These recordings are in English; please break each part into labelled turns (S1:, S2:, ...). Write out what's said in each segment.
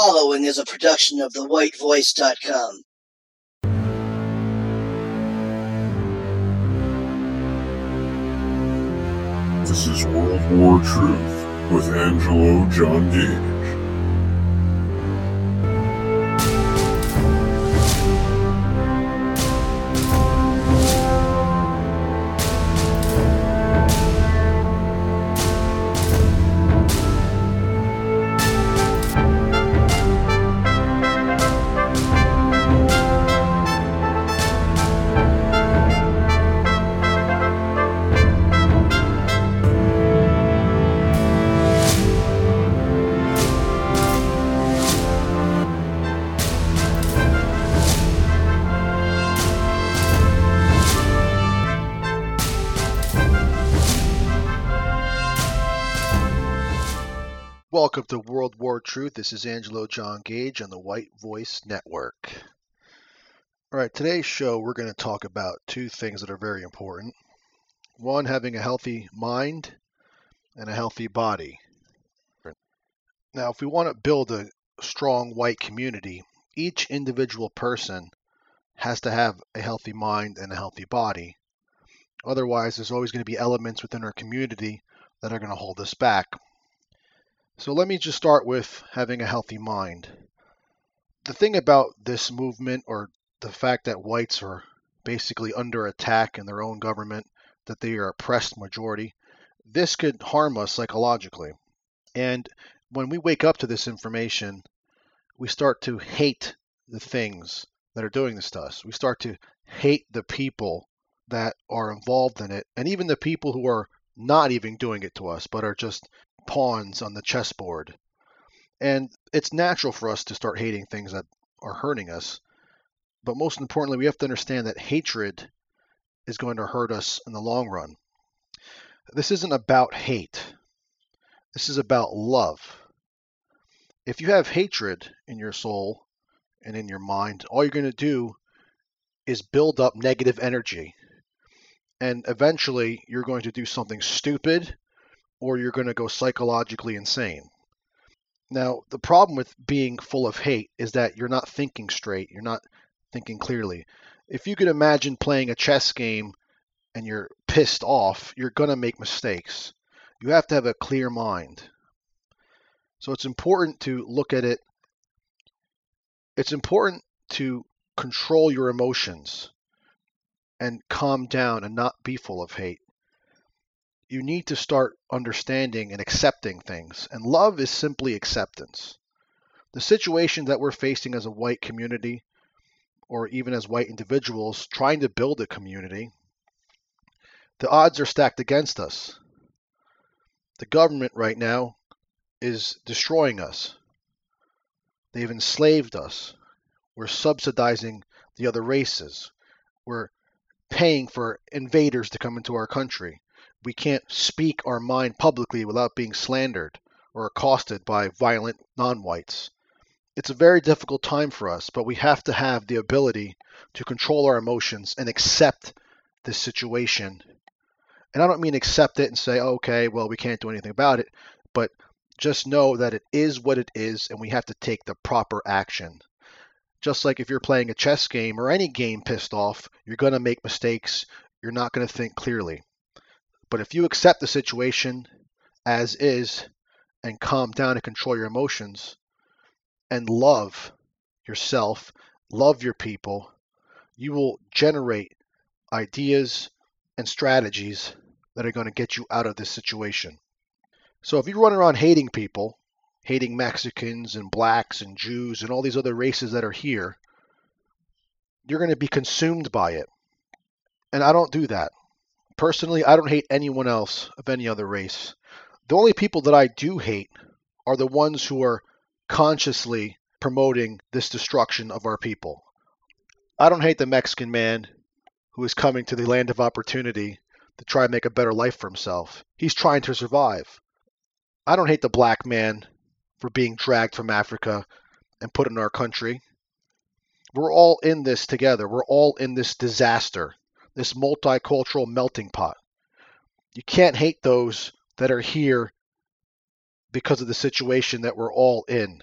S1: following is a production of thewhitevoice.com.
S2: This is World War Truth with Angelo John Gage.
S3: Welcome to World War Truth. This is Angelo John Gage on the White Voice Network. All right, today's show we're going to talk about two things that are very important. One, having a healthy mind and a healthy body. Now, if we want to build a strong white community, each individual person has to have a healthy mind and a healthy body. Otherwise, there's always going to be elements within our community that are going to hold us back. So let me just start with having a healthy mind. The thing about this movement, or the fact that whites are basically under attack in their own government, that they are oppressed majority, this could harm us psychologically. And when we wake up to this information, we start to hate the things that are doing this to us. We start to hate the people that are involved in it, and even the people who are not even doing it to us, but are just pawns on the chessboard. And it's natural for us to start hating things that are hurting us. But most importantly, we have to understand that hatred is going to hurt us in the long run. This isn't about hate, this is about love. If you have hatred in your soul and in your mind, all you're going to do is build up negative energy. And eventually, you're going to do something stupid or you're going to go psychologically insane. Now, the problem with being full of hate is that you're not thinking straight, you're not thinking clearly. If you could imagine playing a chess game and you're pissed off, you're going to make mistakes. You have to have a clear mind. So it's important to look at it. It's important to control your emotions and calm down and not be full of hate you need to start understanding and accepting things. And love is simply acceptance. The situation that we're facing as a white community, or even as white individuals trying to build a community, the odds are stacked against us. The government right now is destroying us. They've enslaved us. We're subsidizing the other races. We're paying for invaders to come into our country we can't speak our mind publicly without being slandered or accosted by violent non whites. It's a very difficult time for us, but we have to have the ability to control our emotions and accept this situation. And I don't mean accept it and say, okay, well, we can't do anything about it, but just know that it is what it is and we have to take the proper action. Just like if you're playing a chess game or any game pissed off, you're going to make mistakes. You're not going to think clearly. But if you accept the situation as is and calm down and control your emotions and love yourself, love your people, you will generate ideas and strategies that are going to get you out of this situation. So if you run around hating people, hating Mexicans and blacks and Jews and all these other races that are here, you're going to be consumed by it. And I don't do that. Personally, I don't hate anyone else of any other race. The only people that I do hate are the ones who are consciously promoting this destruction of our people. I don't hate the Mexican man who is coming to the land of opportunity to try and make a better life for himself. He's trying to survive. I don't hate the black man for being dragged from Africa and put in our country. We're all in this together. We're all in this disaster this multicultural melting pot. You can't hate those that are here because of the situation that we're all in.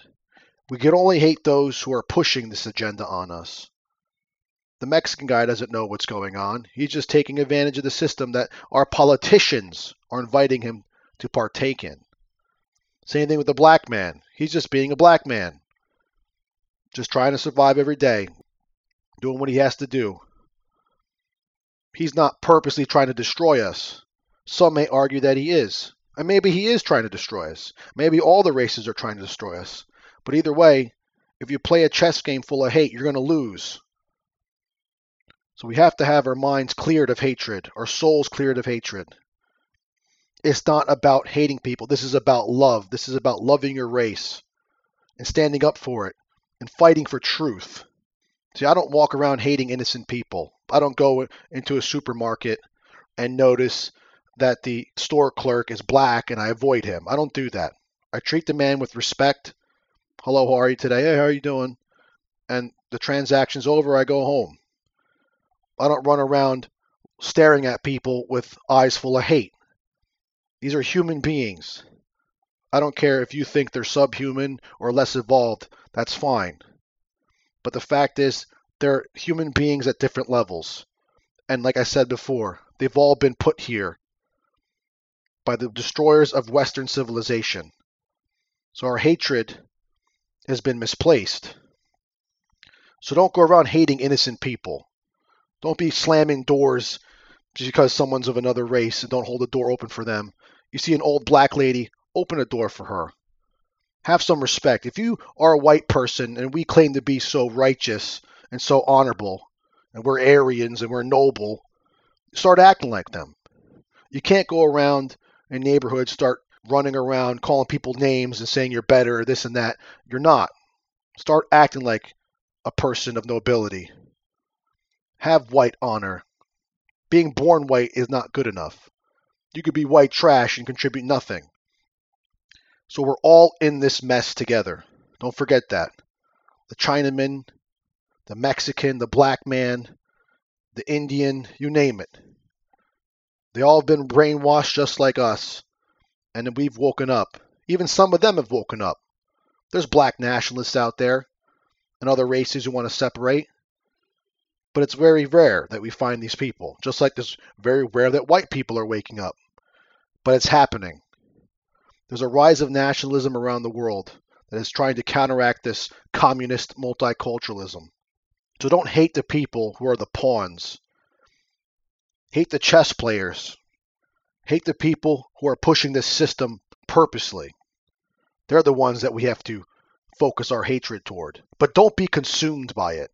S3: We can only hate those who are pushing this agenda on us. The Mexican guy doesn't know what's going on. He's just taking advantage of the system that our politicians are inviting him to partake in. Same thing with the black man. He's just being a black man, just trying to survive every day, doing what he has to do. He's not purposely trying to destroy us. Some may argue that he is. And maybe he is trying to destroy us. Maybe all the races are trying to destroy us. But either way, if you play a chess game full of hate, you're going to lose. So we have to have our minds cleared of hatred, our souls cleared of hatred. It's not about hating people. This is about love. This is about loving your race and standing up for it and fighting for truth. See, I don't walk around hating innocent people. I don't go into a supermarket and notice that the store clerk is black and I avoid him. I don't do that. I treat the man with respect. Hello, how are you today? Hey, how are you doing? And the transaction's over, I go home. I don't run around staring at people with eyes full of hate. These are human beings. I don't care if you think they're subhuman or less evolved, that's fine. But the fact is, they're human beings at different levels. And like I said before, they've all been put here by the destroyers of Western civilization. So our hatred has been misplaced. So don't go around hating innocent people. Don't be slamming doors just because someone's of another race and don't hold the door open for them. You see an old black lady, open a door for her. Have some respect. If you are a white person and we claim to be so righteous and so honorable, and we're Aryans and we're noble, start acting like them. You can't go around in neighborhoods, start running around calling people names and saying you're better, this and that. You're not. Start acting like a person of nobility. Have white honor. Being born white is not good enough. You could be white trash and contribute nothing. So we're all in this mess together. Don't forget that. The Chinaman, the Mexican, the black man, the Indian, you name it. They all have been brainwashed just like us. And we've woken up. Even some of them have woken up. There's black nationalists out there and other races who want to separate. But it's very rare that we find these people, just like it's very rare that white people are waking up. But it's happening. There's a rise of nationalism around the world that is trying to counteract this communist multiculturalism. So don't hate the people who are the pawns. Hate the chess players. Hate the people who are pushing this system purposely. They're the ones that we have to focus our hatred toward. But don't be consumed by it.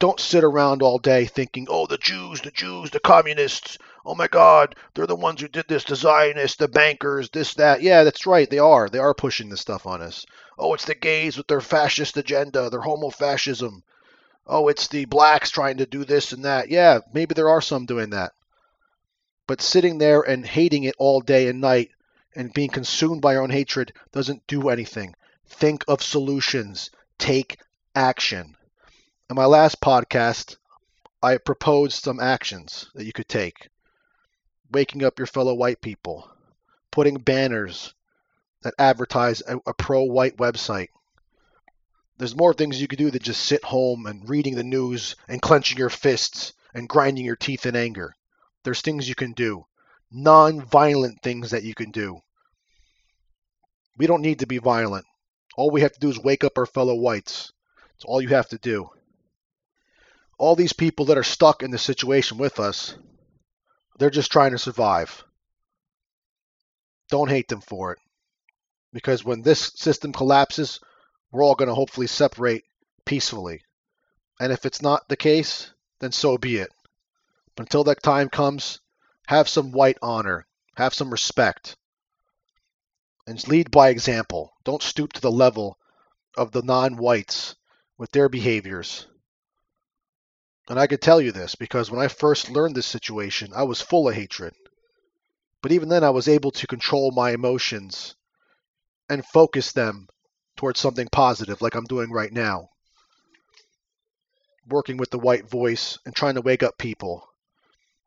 S3: Don't sit around all day thinking, oh, the Jews, the Jews, the communists, oh my God, they're the ones who did this, the Zionists, the bankers, this, that. Yeah, that's right, they are. They are pushing this stuff on us. Oh, it's the gays with their fascist agenda, their homo fascism. Oh, it's the blacks trying to do this and that. Yeah, maybe there are some doing that. But sitting there and hating it all day and night and being consumed by your own hatred doesn't do anything. Think of solutions. Take action. In my last podcast, I proposed some actions that you could take. Waking up your fellow white people, putting banners that advertise a, a pro white website. There's more things you could do than just sit home and reading the news and clenching your fists and grinding your teeth in anger. There's things you can do, non violent things that you can do. We don't need to be violent. All we have to do is wake up our fellow whites. It's all you have to do. All these people that are stuck in this situation with us, they're just trying to survive. Don't hate them for it. Because when this system collapses, we're all going to hopefully separate peacefully. And if it's not the case, then so be it. But until that time comes, have some white honor, have some respect, and lead by example. Don't stoop to the level of the non whites with their behaviors. And I could tell you this because when I first learned this situation, I was full of hatred. But even then, I was able to control my emotions and focus them towards something positive, like I'm doing right now. Working with the white voice and trying to wake up people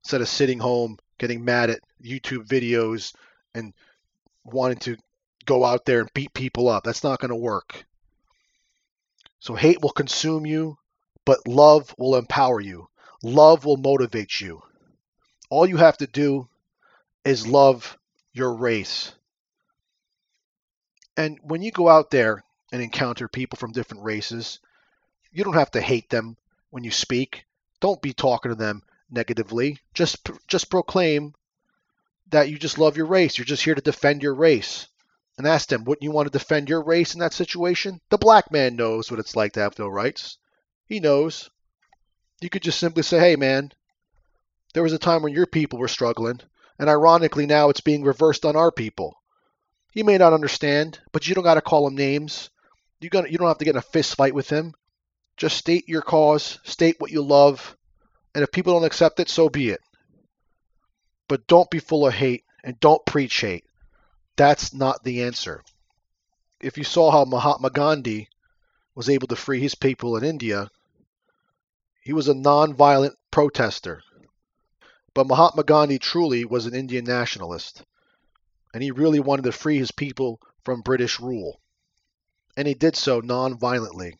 S3: instead of sitting home getting mad at YouTube videos and wanting to go out there and beat people up. That's not going to work. So hate will consume you, but love will empower you. Love will motivate you. All you have to do is love your race. And when you go out there and encounter people from different races, you don't have to hate them when you speak. Don't be talking to them negatively. Just just proclaim that you just love your race. You're just here to defend your race. And ask them, wouldn't you want to defend your race in that situation? The black man knows what it's like to have no rights. He knows. You could just simply say, hey, man, there was a time when your people were struggling, and ironically now it's being reversed on our people. He may not understand, but you don't got to call him names. You got you don't have to get in a fist fight with him. Just state your cause, state what you love, and if people don't accept it, so be it. But don't be full of hate and don't preach hate. That's not the answer. If you saw how Mahatma Gandhi was able to free his people in India, he was a non-violent protester. But Mahatma Gandhi truly was an Indian nationalist, and he really wanted to free his people from British rule. And he did so non-violently.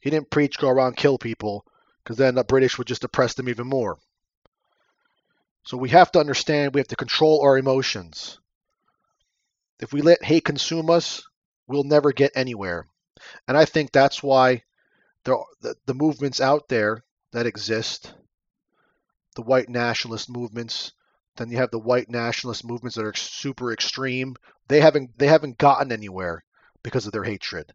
S3: He didn't preach go around kill people, because then the British would just oppress them even more. So we have to understand we have to control our emotions. If we let hate consume us, we'll never get anywhere. And I think that's why the, the movements out there that exist, the white nationalist movements, then you have the white nationalist movements that are super extreme. They haven't they haven't gotten anywhere because of their hatred.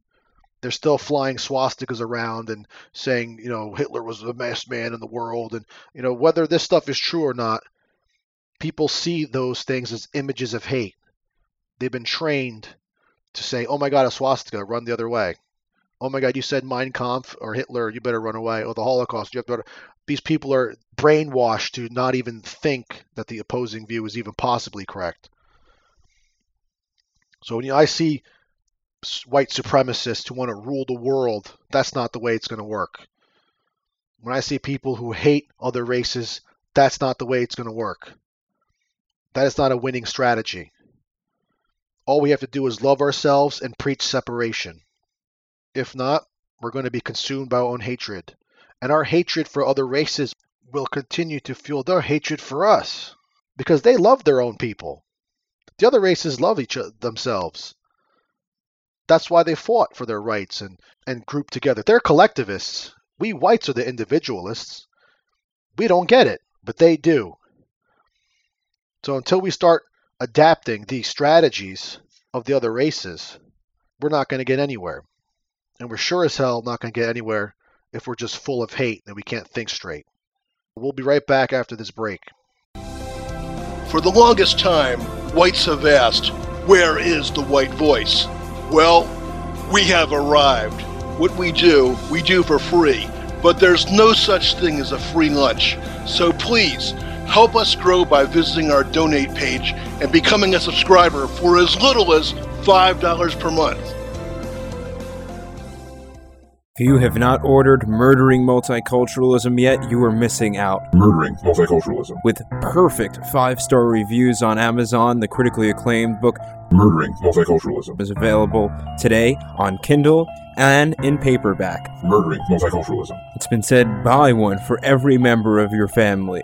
S3: They're still flying swastikas around and saying, you know, Hitler was the best man in the world, and you know whether this stuff is true or not, people see those things as images of hate. They've been trained to say, "Oh my God, a swastika, run the other way." Oh my God, you said Mein Kampf or Hitler, you better run away. Or the Holocaust, you have to. These people are brainwashed to not even think that the opposing view is even possibly correct. So when I see white supremacists who want to rule the world, that's not the way it's going to work. When I see people who hate other races, that's not the way it's going to work. That is not a winning strategy. All we have to do is love ourselves and preach separation. If not, we're going to be consumed by our own hatred. And our hatred for other races will continue to fuel their hatred for us because they love their own people. The other races love each other themselves. That's why they fought for their rights and, and grouped together. They're collectivists. We whites are the individualists. We don't get it, but they do. So until we start adapting the strategies of the other races, we're not going to get anywhere. And we're sure as hell not going to get anywhere if we're just full of hate and we can't think straight. We'll be right back after this break.
S4: For the longest time, whites have asked, Where is the white voice? Well, we have arrived. What we do, we do for free. But there's no such thing as a free lunch. So please, Help us grow by visiting our donate page and becoming a subscriber for as little as $5 per month.
S5: If you have not ordered Murdering Multiculturalism yet, you are missing out.
S2: Murdering Multiculturalism.
S5: With perfect five star reviews on Amazon, the critically acclaimed book
S2: Murdering Multiculturalism
S5: is available today on Kindle and in paperback.
S2: Murdering Multiculturalism.
S5: It's been said buy one for every member of your family.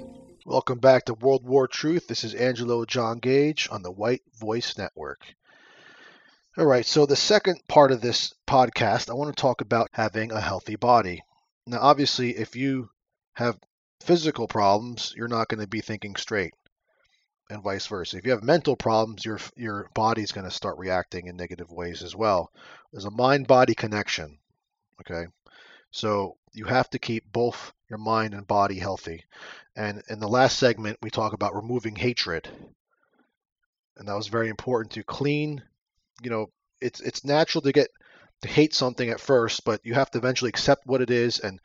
S3: Welcome back to World War Truth. This is Angelo John Gage on the White Voice Network. All right, so the second part of this podcast, I want to talk about having a healthy body. Now, obviously, if you have physical problems, you're not going to be thinking straight, and vice versa. If you have mental problems, your your body's going to start reacting in negative ways as well. There's a mind-body connection. Okay, so you have to keep both your mind and body healthy. And in the last segment, we talk about removing hatred, and that was very important to clean you know, it's it's natural to get to hate something at first, but you have to eventually accept what it is, and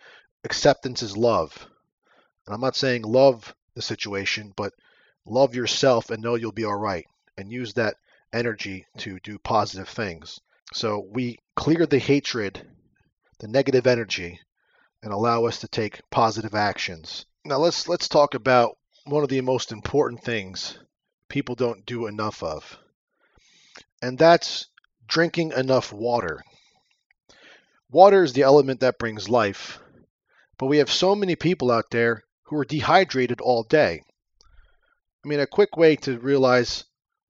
S3: acceptance is love. And I'm not saying love the situation, but love yourself and know you'll be all right, and use that energy to do positive things. So we clear the hatred, the negative energy, and allow us to take positive actions. Now let's let's talk about one of the most important things people don't do enough of. And that's drinking enough water. Water is the element that brings life, but we have so many people out there who are dehydrated all day. I mean, a quick way to realize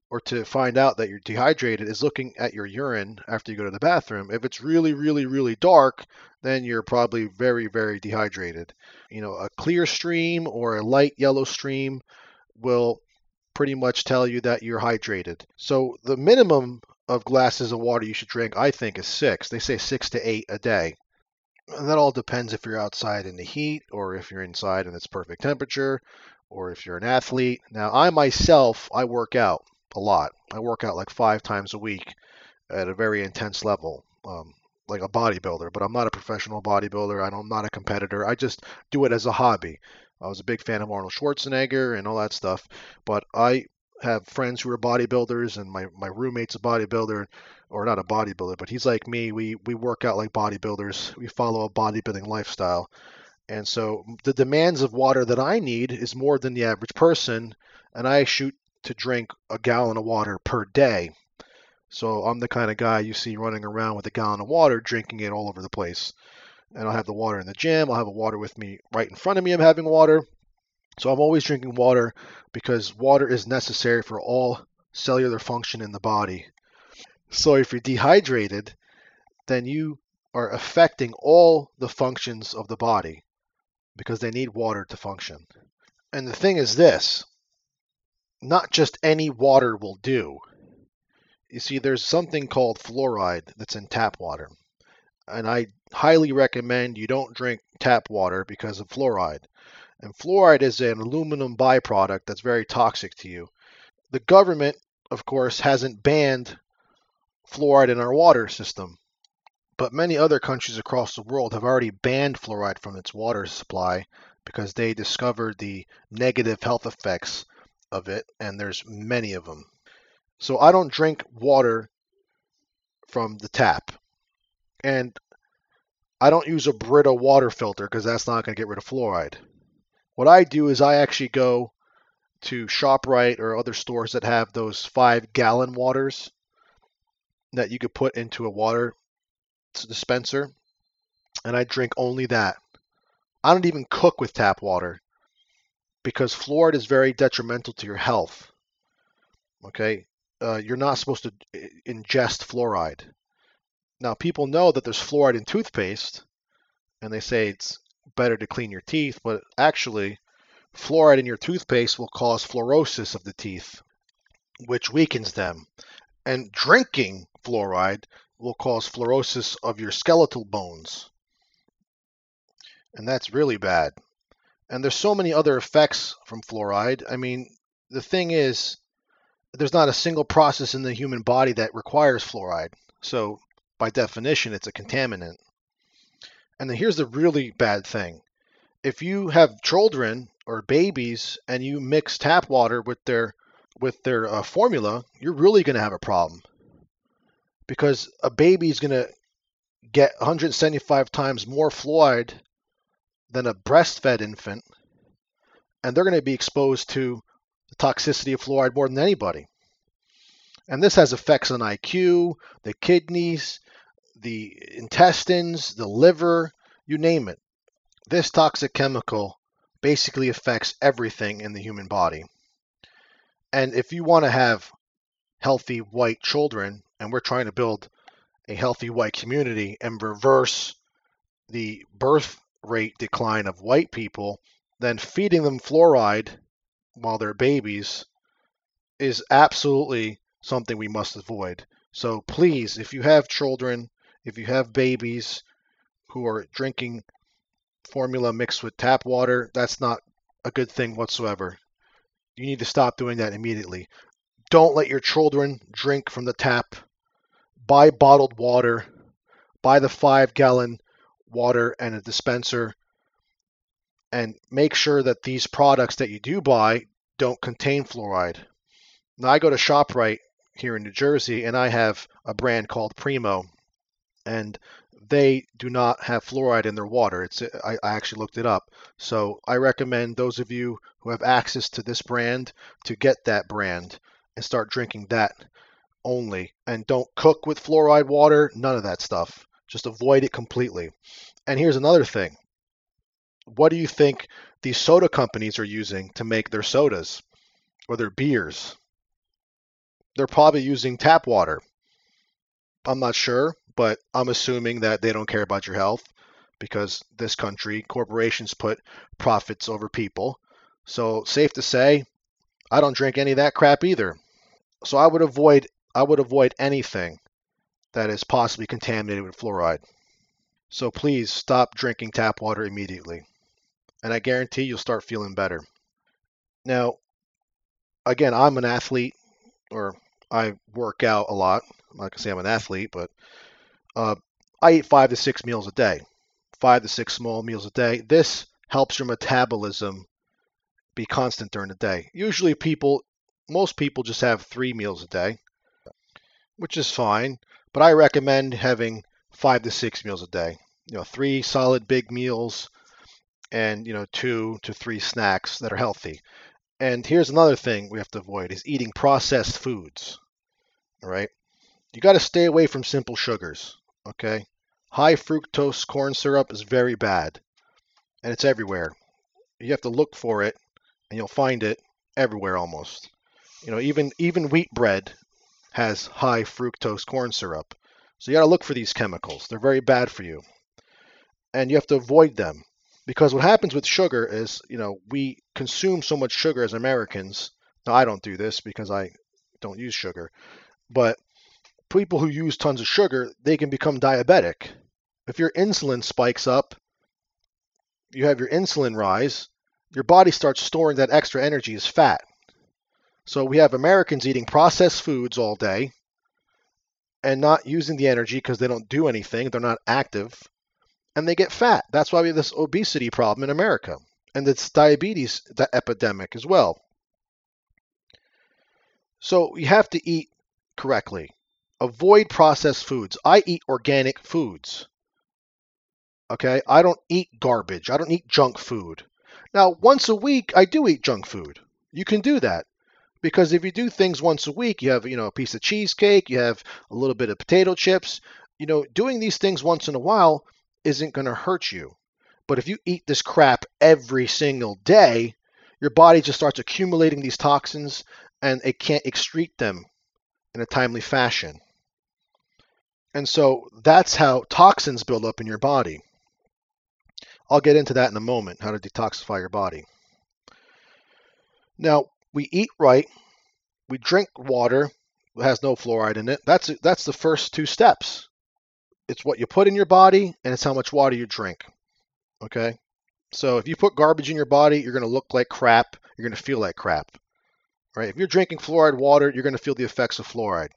S3: or to find out that you're dehydrated is looking at your urine after you go to the bathroom. If it's really, really, really dark, then you're probably very, very dehydrated. You know, a clear stream or a light yellow stream will pretty much tell you that you're hydrated. So the minimum of glasses of water you should drink, I think, is six. They say six to eight a day. And that all depends if you're outside in the heat or if you're inside and it's perfect temperature or if you're an athlete. Now, I myself, I work out a lot. I work out like five times a week at a very intense level, um, like a bodybuilder. But I'm not a professional bodybuilder. I'm not a competitor. I just do it as a hobby. I was a big fan of Arnold Schwarzenegger and all that stuff. But I have friends who are bodybuilders, and my, my roommate's a bodybuilder, or not a bodybuilder, but he's like me. We we work out like bodybuilders. We follow a bodybuilding lifestyle. And so the demands of water that I need is more than the average person, and I shoot to drink a gallon of water per day. So I'm the kind of guy you see running around with a gallon of water, drinking it all over the place. And I'll have the water in the gym. I'll have a water with me right in front of me. I'm having water. So I'm always drinking water because water is necessary for all cellular function in the body. So if you're dehydrated, then you are affecting all the functions of the body because they need water to function. And the thing is this not just any water will do. You see, there's something called fluoride that's in tap water. And I highly recommend you don't drink tap water because of fluoride. And fluoride is an aluminum byproduct that's very toxic to you. The government, of course, hasn't banned fluoride in our water system, but many other countries across the world have already banned fluoride from its water supply because they discovered the negative health effects of it, and there's many of them. So I don't drink water from the tap. And I don't use a Brita water filter because that's not going to get rid of fluoride. What I do is I actually go to ShopRite or other stores that have those five gallon waters that you could put into a water dispenser, and I drink only that. I don't even cook with tap water because fluoride is very detrimental to your health. Okay, uh, you're not supposed to ingest fluoride. Now, people know that there's fluoride in toothpaste, and they say it's better to clean your teeth, but actually, fluoride in your toothpaste will cause fluorosis of the teeth, which weakens them. And drinking fluoride will cause fluorosis of your skeletal bones. And that's really bad. And there's so many other effects from fluoride. I mean, the thing is, there's not a single process in the human body that requires fluoride. So, by definition, it's a contaminant. And then here's the really bad thing if you have children or babies and you mix tap water with their with their uh, formula, you're really going to have a problem because a baby is going to get 175 times more fluoride than a breastfed infant, and they're going to be exposed to the toxicity of fluoride more than anybody. And this has effects on IQ, the kidneys, the intestines, the liver, you name it. This toxic chemical basically affects everything in the human body. And if you want to have healthy white children, and we're trying to build a healthy white community and reverse the birth rate decline of white people, then feeding them fluoride while they're babies is absolutely something we must avoid. So please, if you have children, if you have babies who are drinking formula mixed with tap water, that's not a good thing whatsoever. You need to stop doing that immediately. Don't let your children drink from the tap. Buy bottled water buy the five gallon water and a dispenser and make sure that these products that you do buy don't contain fluoride. Now, I go to ShopRite here in New Jersey and I have a brand called Primo, and they do not have fluoride in their water. It's I, I actually looked it up. So I recommend those of you who have access to this brand to get that brand and start drinking that only. And don't cook with fluoride water, none of that stuff. Just avoid it completely. And here's another thing. What do you think these soda companies are using to make their sodas or their beers? They're probably using tap water. I'm not sure, but I'm assuming that they don't care about your health because this country, corporations put profits over people. So safe to say, I don't drink any of that crap either. So I would avoid I would avoid anything that is possibly contaminated with fluoride. So please stop drinking tap water immediately. And I guarantee you'll start feeling better. Now, again, I'm an athlete or I work out a lot. I'm not gonna say I'm an athlete, but uh, I eat five to six meals a day, five to six small meals a day. This helps your metabolism be constant during the day. Usually, people, most people just have three meals a day, which is fine. But I recommend having five to six meals a day. You know, three solid big meals, and you know, two to three snacks that are healthy. And here's another thing we have to avoid is eating processed foods. All right. You got to stay away from simple sugars. Okay. High fructose corn syrup is very bad and it's everywhere. You have to look for it and you'll find it everywhere almost. You know, even even wheat bread has high fructose corn syrup. So you got to look for these chemicals. They're very bad for you. And you have to avoid them. Because what happens with sugar is, you know, we consume so much sugar as Americans. Now, I don't do this because I don't use sugar, but people who use tons of sugar, they can become diabetic. If your insulin spikes up, you have your insulin rise, your body starts storing that extra energy as fat. So we have Americans eating processed foods all day and not using the energy because they don't do anything, they're not active and they get fat. That's why we have this obesity problem in America and this diabetes epidemic as well. So you have to eat correctly. Avoid processed foods. I eat organic foods. Okay? I don't eat garbage. I don't eat junk food. Now, once a week, I do eat junk food. You can do that because if you do things once a week, you have, you know, a piece of cheesecake, you have a little bit of potato chips, you know, doing these things once in a while isn't going to hurt you. But if you eat this crap every single day, your body just starts accumulating these toxins and it can't excrete them in a timely fashion. And so that's how toxins build up in your body. I'll get into that in a moment, how to detoxify your body. Now, we eat right, we drink water that has no fluoride in it. That's that's the first two steps it's what you put in your body and it's how much water you drink. Okay? So if you put garbage in your body, you're going to look like crap. You're going to feel like crap. Right? If you're drinking fluoride water, you're going to feel the effects of fluoride.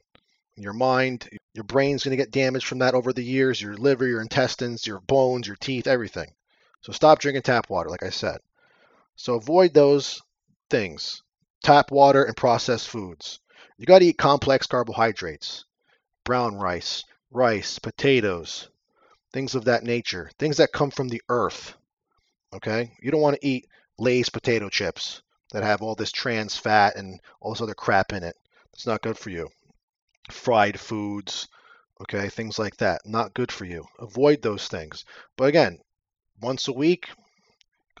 S3: Your mind, your brain's going to get damaged from that over the years, your liver, your intestines, your bones, your teeth, everything. So stop drinking tap water, like I said. So avoid those things tap water and processed foods. You got to eat complex carbohydrates, brown rice, rice, potatoes, things of that nature, things that come from the earth. Okay? You don't want to eat Lay's potato chips that have all this trans fat and all this other crap in it. It's not good for you. Fried foods, okay, things like that, not good for you. Avoid those things. But again, once a week,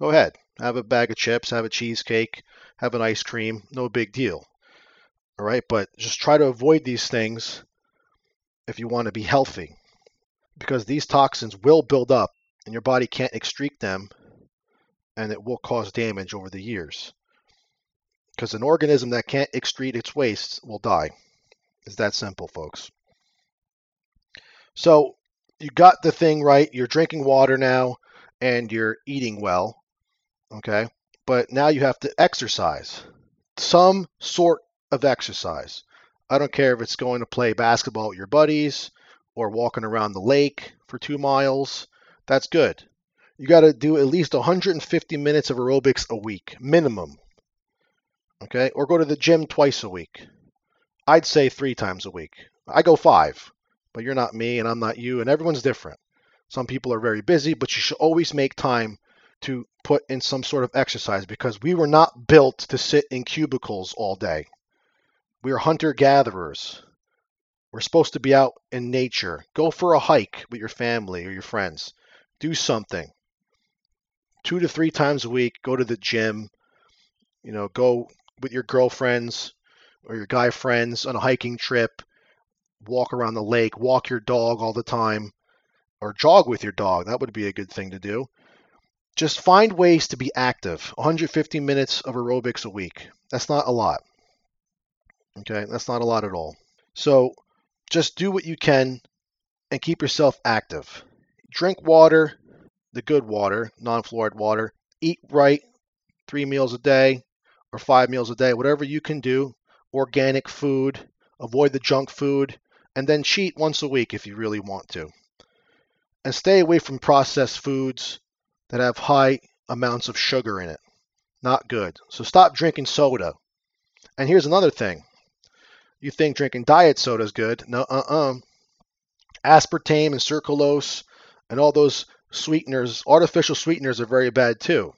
S3: go ahead. Have a bag of chips, have a cheesecake, have an ice cream, no big deal. All right, but just try to avoid these things if you want to be healthy because these toxins will build up and your body can't excrete them and it will cause damage over the years. Because an organism that can't excrete its waste will die. It's that simple, folks. So you got the thing right. You're drinking water now and you're eating well. Okay. But now you have to exercise. Some sort of exercise. I don't care if it's going to play basketball with your buddies or walking around the lake for two miles, that's good. You got to do at least 150 minutes of aerobics a week, minimum. Okay, or go to the gym twice a week. I'd say three times a week. I go five, but you're not me and I'm not you, and everyone's different. Some people are very busy, but you should always make time to put in some sort of exercise because we were not built to sit in cubicles all day. We are hunter gatherers. We're supposed to be out in nature. Go for a hike with your family or your friends. Do something. Two to three times a week, go to the gym. You know, go with your girlfriends or your guy friends on a hiking trip. Walk around the lake, walk your dog all the time, or jog with your dog. That would be a good thing to do. Just find ways to be active. 150 minutes of aerobics a week. That's not a lot. Okay, that's not a lot at all. So just do what you can and keep yourself active. Drink water, the good water, non fluoride water. Eat right, three meals a day or five meals a day, whatever you can do. Organic food, avoid the junk food, and then cheat once a week if you really want to. And stay away from processed foods that have high amounts of sugar in it. Not good. So stop drinking soda. And here's another thing you think drinking diet soda is good. No, uh-uh. Aspartame and sucralose and all those sweeteners, artificial sweeteners are very bad too.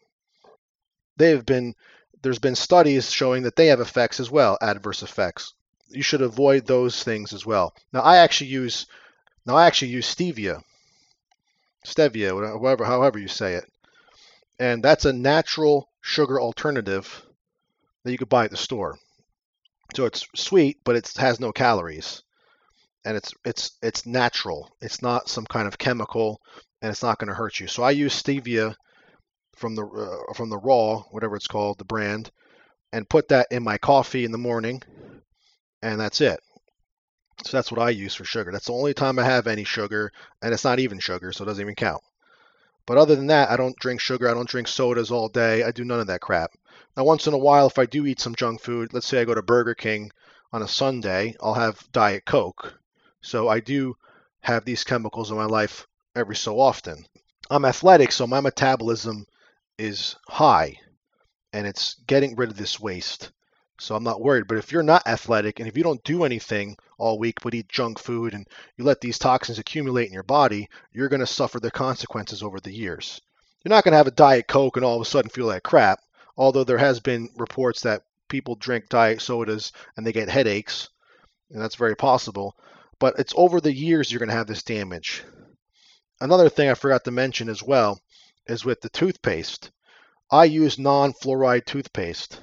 S3: They have been there's been studies showing that they have effects as well, adverse effects. You should avoid those things as well. Now I actually use now I actually use stevia. Stevia, however however you say it. And that's a natural sugar alternative that you could buy at the store. So it's sweet, but it has no calories, and it's it's it's natural. It's not some kind of chemical, and it's not going to hurt you. So I use stevia from the uh, from the raw, whatever it's called, the brand, and put that in my coffee in the morning, and that's it. So that's what I use for sugar. That's the only time I have any sugar, and it's not even sugar, so it doesn't even count. But other than that, I don't drink sugar. I don't drink sodas all day. I do none of that crap. Now, once in a while, if I do eat some junk food, let's say I go to Burger King on a Sunday, I'll have Diet Coke. So I do have these chemicals in my life every so often. I'm athletic, so my metabolism is high and it's getting rid of this waste. So I'm not worried. But if you're not athletic and if you don't do anything all week but eat junk food and you let these toxins accumulate in your body, you're going to suffer the consequences over the years. You're not going to have a Diet Coke and all of a sudden feel like crap although there has been reports that people drink diet sodas and they get headaches, and that's very possible. But it's over the years you're going to have this damage. Another thing I forgot to mention as well is with the toothpaste. I use non-fluoride toothpaste,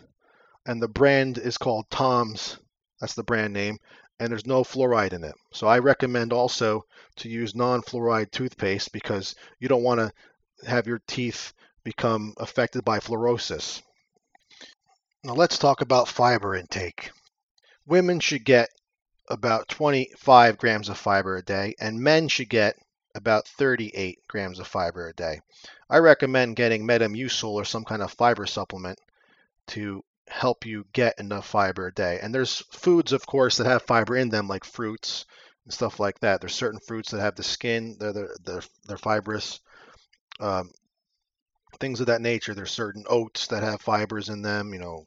S3: and the brand is called Tom's. That's the brand name, and there's no fluoride in it. So I recommend also to use non-fluoride toothpaste because you don't want to have your teeth become affected by fluorosis. Now let's talk about fiber intake. Women should get about 25 grams of fiber a day, and men should get about 38 grams of fiber a day. I recommend getting Metamucil or some kind of fiber supplement to help you get enough fiber a day. And there's foods, of course, that have fiber in them, like fruits and stuff like that. There's certain fruits that have the skin, they're, they're, they're, they're fibrous. Um, things of that nature. There's certain oats that have fibers in them, you know.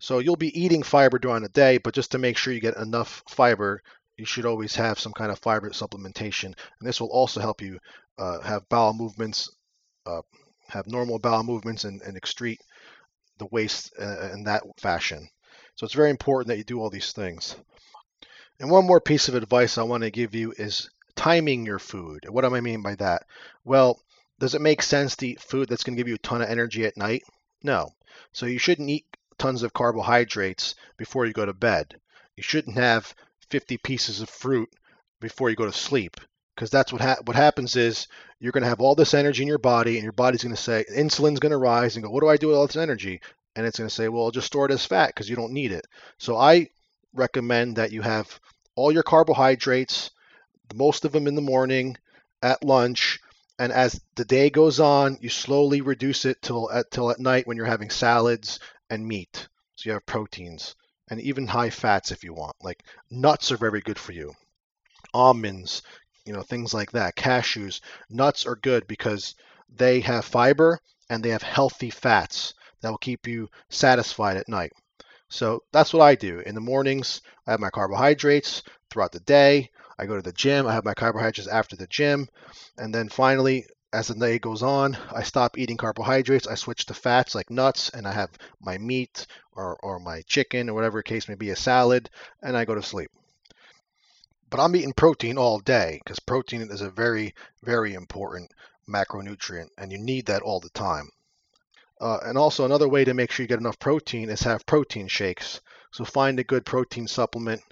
S3: So you'll be eating fiber during the day, but just to make sure you get enough fiber, you should always have some kind of fiber supplementation. And this will also help you uh, have bowel movements, uh, have normal bowel movements, and, and excrete the waste uh, in that fashion. So it's very important that you do all these things. And one more piece of advice I want to give you is timing your food. What do I mean by that? Well, does it make sense to eat food that's going to give you a ton of energy at night? No. So you shouldn't eat tons of carbohydrates before you go to bed. You shouldn't have 50 pieces of fruit before you go to sleep because that's what ha- what happens is you're going to have all this energy in your body and your body's going to say insulin's going to rise and go what do I do with all this energy and it's going to say well I'll just store it as fat because you don't need it. So I recommend that you have all your carbohydrates, most of them in the morning, at lunch, and as the day goes on, you slowly reduce it till at till at night when you're having salads and meat. So you have proteins and even high fats if you want. Like nuts are very good for you. Almonds, you know, things like that. Cashews, nuts are good because they have fiber and they have healthy fats that will keep you satisfied at night. So that's what I do. In the mornings, I have my carbohydrates throughout the day. I go to the gym, I have my carbohydrates after the gym. And then finally, as the day goes on, I stop eating carbohydrates. I switch to fats like nuts, and I have my meat or, or my chicken or whatever case may be, a salad, and I go to sleep. But I'm eating protein all day because protein is a very, very important macronutrient, and you need that all the time. Uh, and also, another way to make sure you get enough protein is have protein shakes. So find a good protein supplement.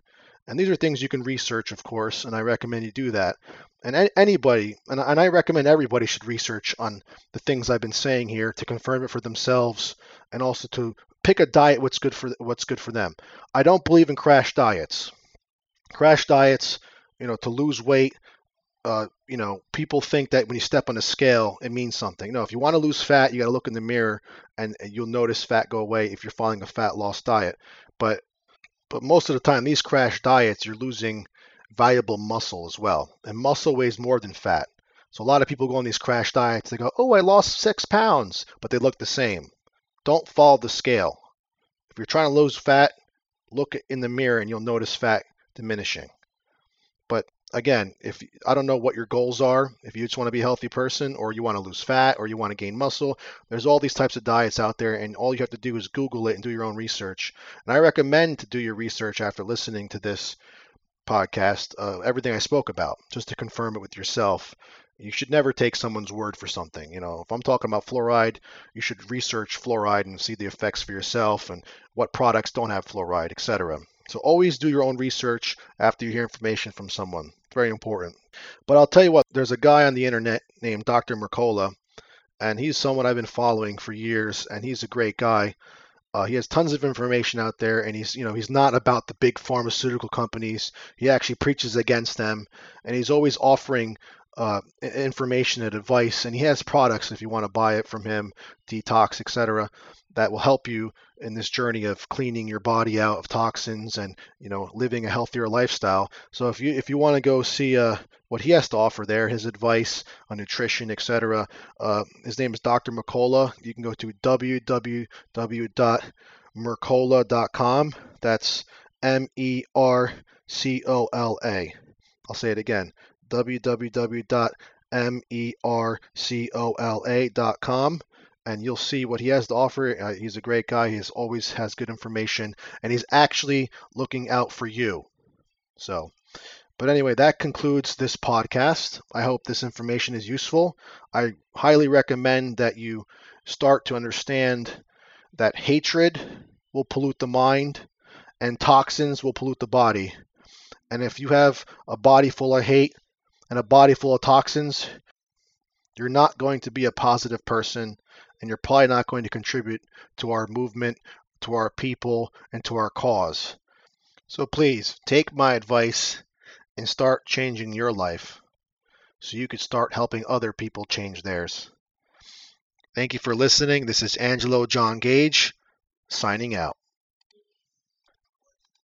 S3: And these are things you can research, of course, and I recommend you do that. And anybody, and I recommend everybody should research on the things I've been saying here to confirm it for themselves, and also to pick a diet what's good for what's good for them. I don't believe in crash diets. Crash diets, you know, to lose weight, uh, you know, people think that when you step on a scale, it means something. No, if you want to lose fat, you got to look in the mirror and, you'll notice fat go away if you're following a fat loss diet. But but most of the time, these crash diets, you're losing valuable muscle as well, and muscle weighs more than fat. So a lot of people go on these crash diets. They go, "Oh, I lost six pounds," but they look the same. Don't follow the scale. If you're trying to lose fat, look in the mirror and you'll notice fat diminishing. But again, if I don't know what your goals are, if you just want to be a healthy person or you want to lose fat or you want to gain muscle, there's all these types of diets out there and all you have to do is Google it and do your own research. And I recommend to do your research after listening to this podcast, uh, everything I spoke about, just to confirm it with yourself. You should never take someone's word for something. You know, if I'm talking about fluoride, you should research fluoride and see the effects for yourself and what products don't have fluoride, etc. So always do your own research after you hear information from someone. It's very important. But I'll tell you what, there's a guy on the internet named Dr. Mercola, and he's someone I've been following for years, and he's a great guy. Uh, he has tons of information out there, and he's you know he's not about the big pharmaceutical companies. He actually preaches against them, and he's always offering uh, information and advice, and he has products if you want to buy it from him, detox, etc that will help you in this journey of cleaning your body out of toxins and you know living a healthier lifestyle. So if you if you want to go see uh, what he has to offer there his advice on nutrition etc uh, his name is dr mercola. You can go to www.mercola.com that's m-e-r-c-o-l-a i'll say it again www.mercola.com and you'll see what he has to offer. Uh, he's a great guy. He always has good information, and he's actually looking out for you. So, but anyway, that concludes this podcast. I hope this information is useful. I highly recommend that you start to understand that hatred will pollute the mind and toxins will pollute the body. And if you have a body full of hate and a body full of toxins, you're not going to be a positive person and you're probably not going to contribute to our movement, to our people, and to our cause. So please take my advice and start changing your life so you can start helping other people change theirs. Thank you for listening. This is Angelo John Gage signing out.